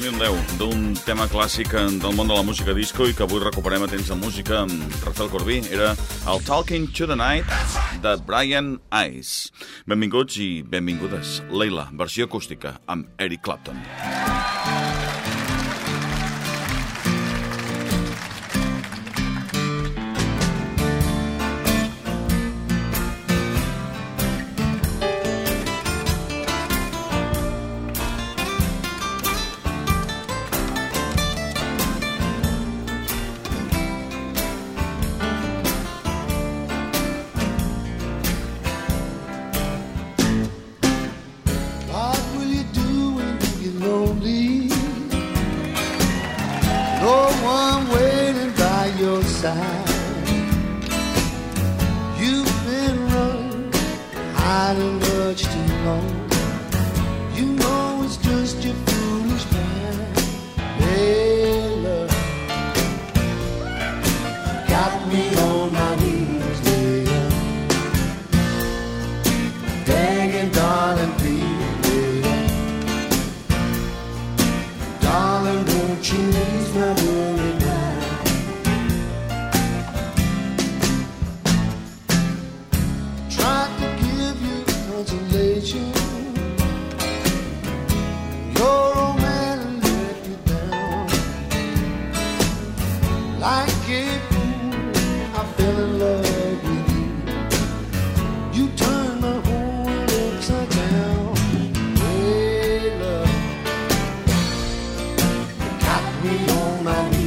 el 2010 d'un tema clàssic del món de la música disco i que avui recuperem a temps de música amb Rafael Corbí. Era el Talking to the Night de Brian Ice. Benvinguts i benvingudes. Leila, versió acústica amb Eric Clapton. What side. You've been running, hiding much too long. You know it's just your we on, on.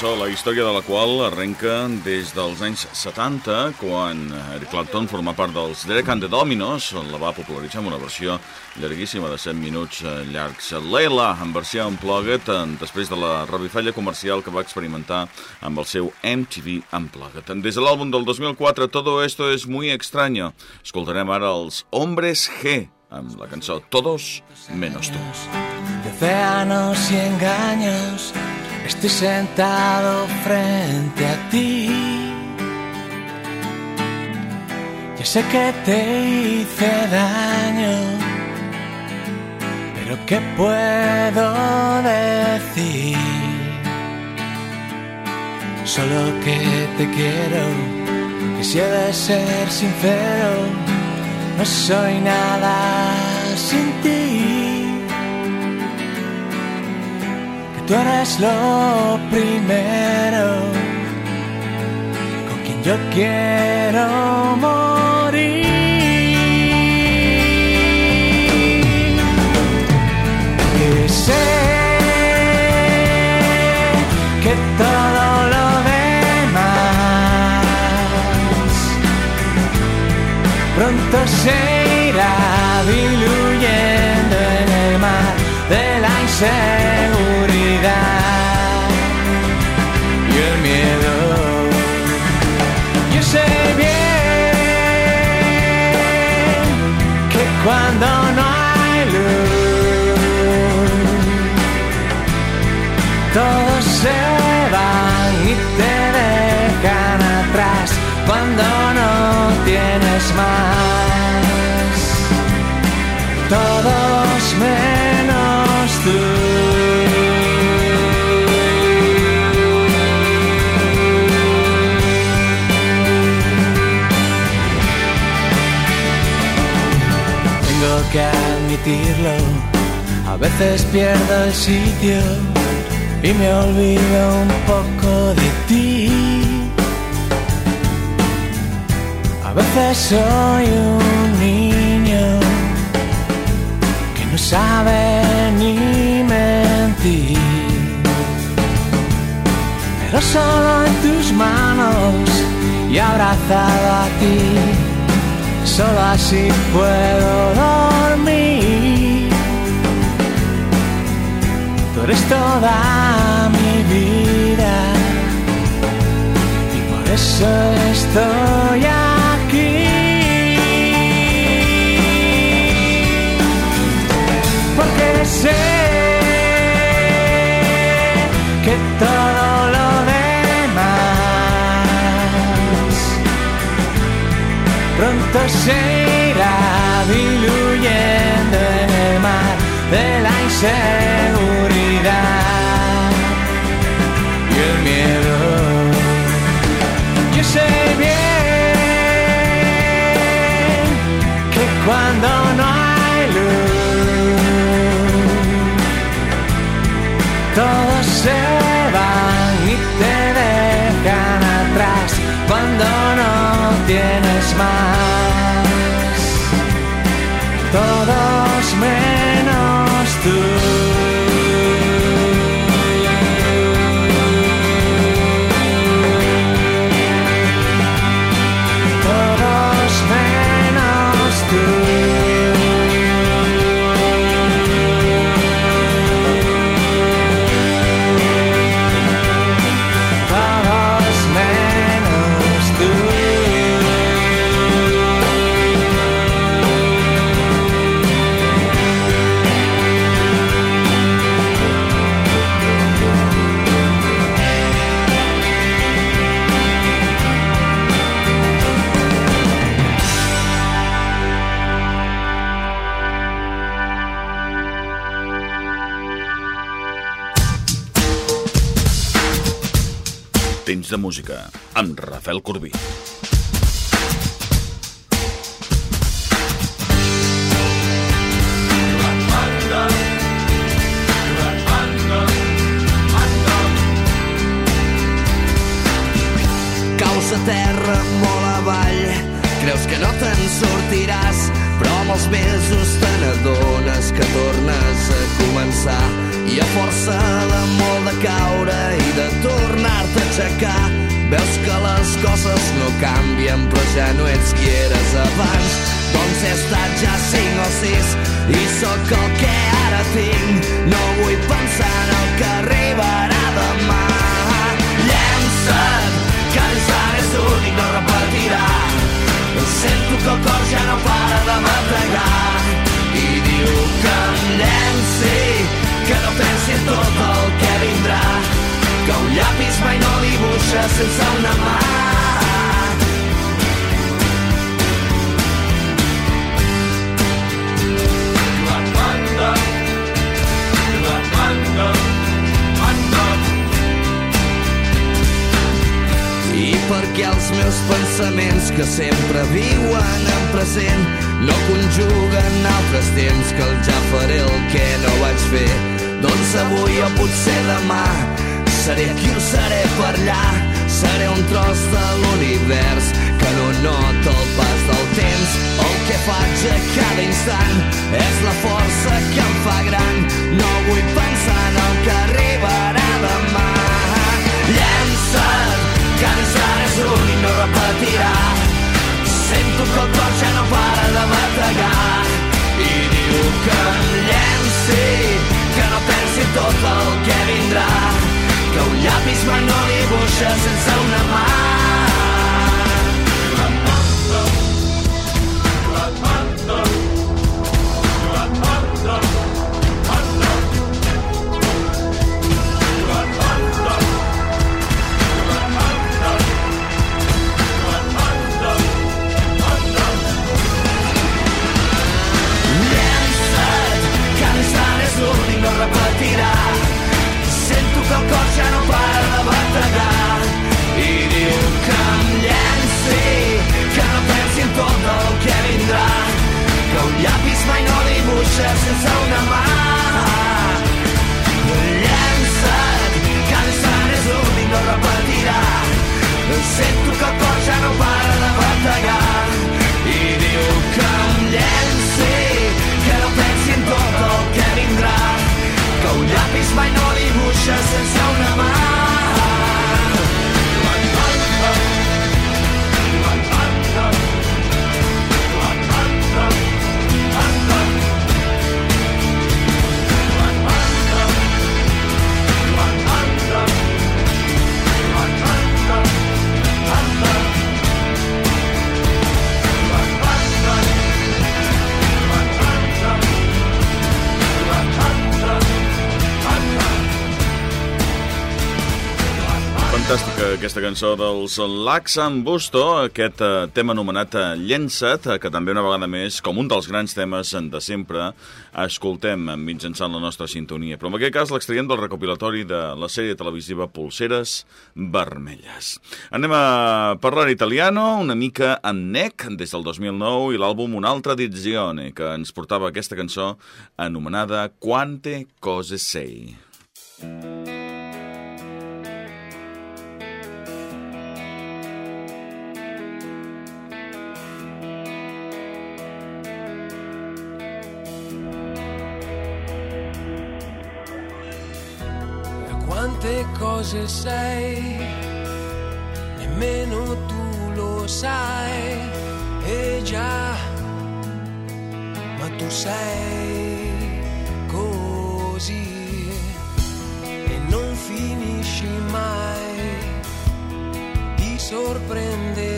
Cançó, la història de la qual arrenca des dels anys 70, quan Eric Clapton forma part dels Derek and the Dominos, on la va popularitzar amb una versió llarguíssima de 7 minuts eh, llargs. Leila, en versió Unplugged, després de la revifalla comercial que va experimentar amb el seu MTV Unplugged. Des de l'àlbum del 2004, Todo esto es muy extraño. Escoltarem ara els Hombres G, amb la cançó Todos menos tú. océanos y engaños, estoy sentado frente a ti. Sé que te hice daño, pero ¿qué puedo decir? Solo que te quiero, que ser sincero, no soy nada sin ti. Tú eres lo primero con quien yo quiero morir. Que sé que todo lo demás pronto se irá diluyendo en el mar de la inseguridad Todos menos tú. Tengo que admitirlo, a veces pierdo el sitio y me olvido un poco de ti. A veces soy un niño que no sabe ni mentir, pero solo en tus manos y abrazado a ti, solo así puedo dormir. Tú eres toda mi vida y por eso estoy aquí. Se irá diluyendo en el mar de la inseguridad y el miedo. Yo sé bien que cuando música amb Rafael Corbí. Caus a terra molt avall, creus que no te'n sortiràs, però amb els mesos te n'adones que tornes a començar i a força de molt de caure i de tornar-te a aixecar veus que les coses no canvien però ja no ets qui eres abans. Doncs he estat ja cinc o sis i sóc el que ara tinc. No vull pensar en el que arribarà demà. Llença't que ja és únic no repetirà. Sento que el cor ja no para de m'entregar i diu que em llenci que no pensi en tot el que vindrà que un llapis mai no dibuixa sense una mà. I perquè els meus pensaments que sempre viuen en present no conjuguen altres temps que el ja faré el que no vaig fer doncs avui o potser demà seré aquí o seré per allà, seré un tros de l'univers que no nota el pas del temps. El que faig a cada instant és la força que em fa gran. No vull pensar en el que arribarà demà. Llença't, que ençant és l'únic, no repetirà. Sento que el cor ja no para de bategar i diu que em llenci, que no pensi tot el que vindrà, Go llapis ma no dibuixes sense una mà aquesta cançó dels Laxan Busto, aquest eh, tema anomenat eh, Llença't, eh, que també una vegada més, com un dels grans temes de sempre, escoltem mitjançant la nostra sintonia. Però en aquest cas l'extraiem del recopilatori de la sèrie televisiva Pulseres Vermelles. Anem a parlar italiano, una mica en nec, des del 2009, i l'àlbum Un'altra edizione, que ens portava aquesta cançó anomenada Quante cose sei. quante cose sei, nemmeno tu lo sai, e già, ma tu sei così e non finisci mai di sorprendermi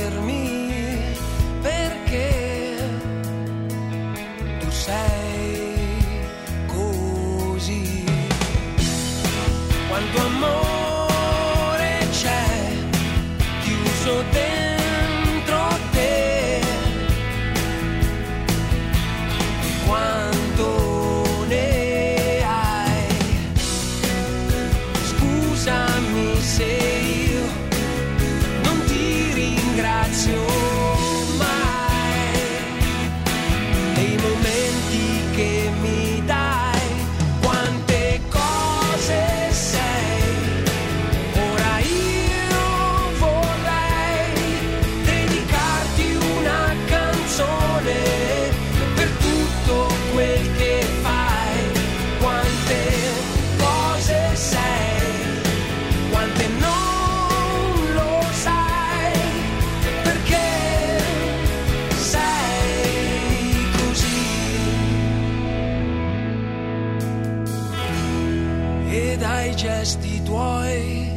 dai gesti tuoi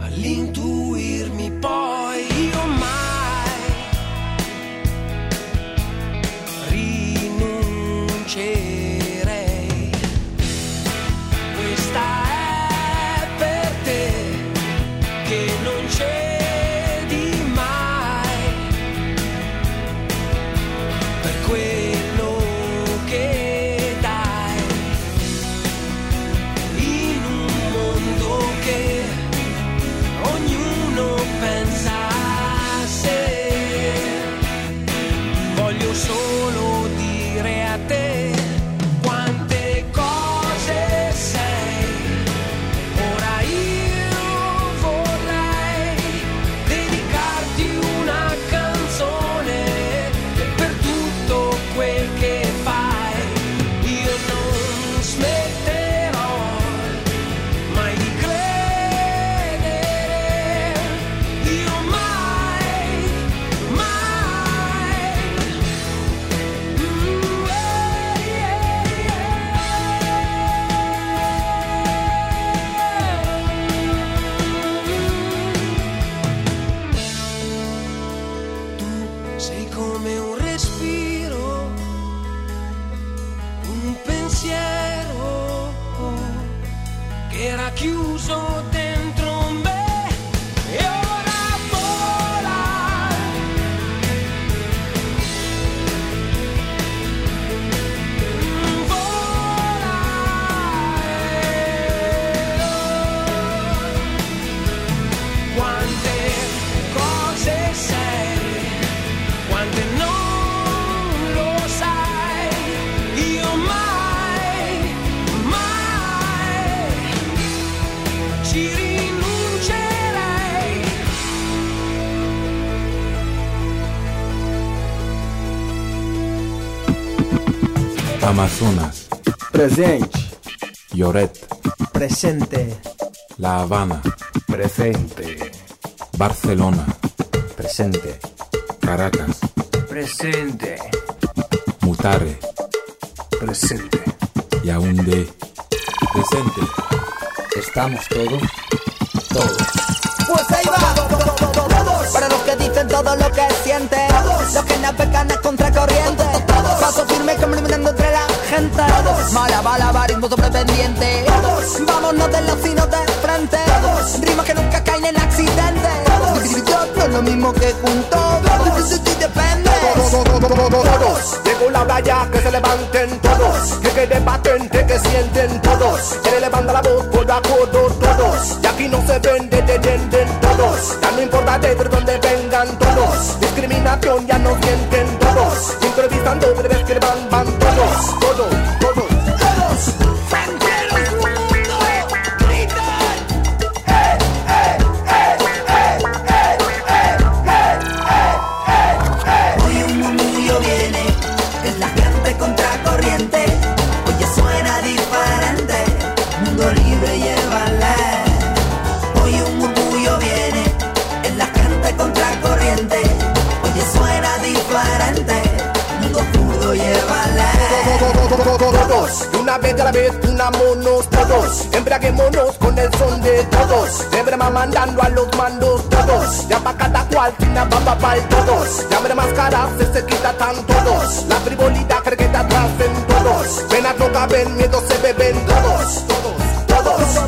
all'intuirmi poi Amazonas, Presente. Lloret, Presente. La Habana, Presente. Barcelona, Presente. Caracas, Presente. Mutare, Presente. Yaoundé. Presente. Estamos todos. Todos. Para los que dicen todo lo que sienten. Los que navegan a contracorriente. Paso firme caminando entre la gente. Malabarismo sobrependiente. Vámonos de los sinos de frente. Rimas que nunca caen en accidente. No es lo mismo que juntos. Depende. Todos, llegó la hora ya que se levanten todos, que quede patente que sienten todos, que le levanta la voz por acuerdo todos, y aquí no se vende, entienden todos, ya no importa de dónde vengan todos, discriminación ya no sienten todos, improvisando de vez que van, van todos, todos, todos. Todos, de una vez a la vez unámonos todos, embriaguémonos con el son de todos, siempre más mandando a los mandos todos, ya pa' cada cual una bamba todos, ya más cara se se quita tan todos, la frivolidad cree que te atrás en todos, penas no caben, miedo se beben todos, todos, todos,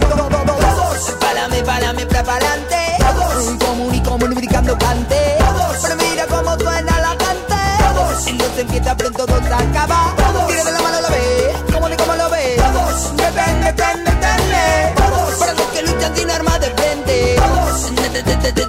todos. Pálame, pálame, prepárate. Común y comunicando cante. Pero Entonces empieza pronto, todo se acaba. Tira de la mano, lo ve. Como ni como lo ve. Depende, depende, depende. Para los que luchan sin armas de frente. De,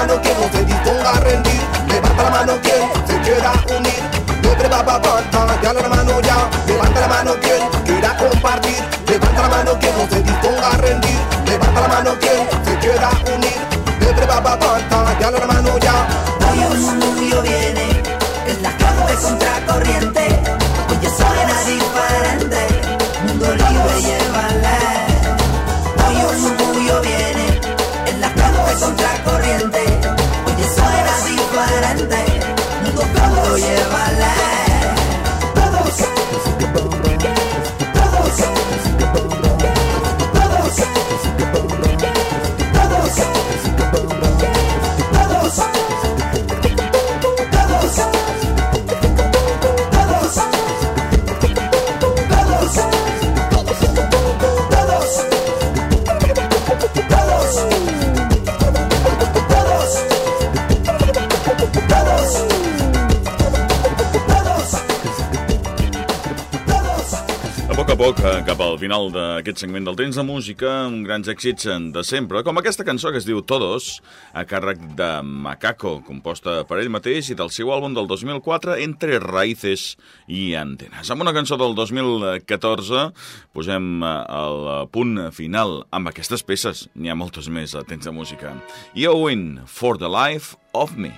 mano no se disponga a rendir. Levanta la mano quien se quiera unir. Libre va pa pa ya la mano ya. Poc eh, cap al final d'aquest segment del temps de música, uns grans èxits de sempre, com aquesta cançó que es diu Todos, a càrrec de Macaco, composta per ell mateix i del seu àlbum del 2004, Entre Raíces i Antenas. Amb una cançó del 2014 posem eh, el punt final amb aquestes peces. N'hi ha moltes més a temps de música. Yo win for the life of me.